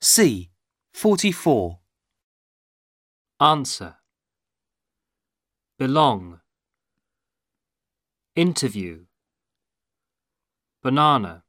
C. 44. Answer. Belong. Interview. Banana.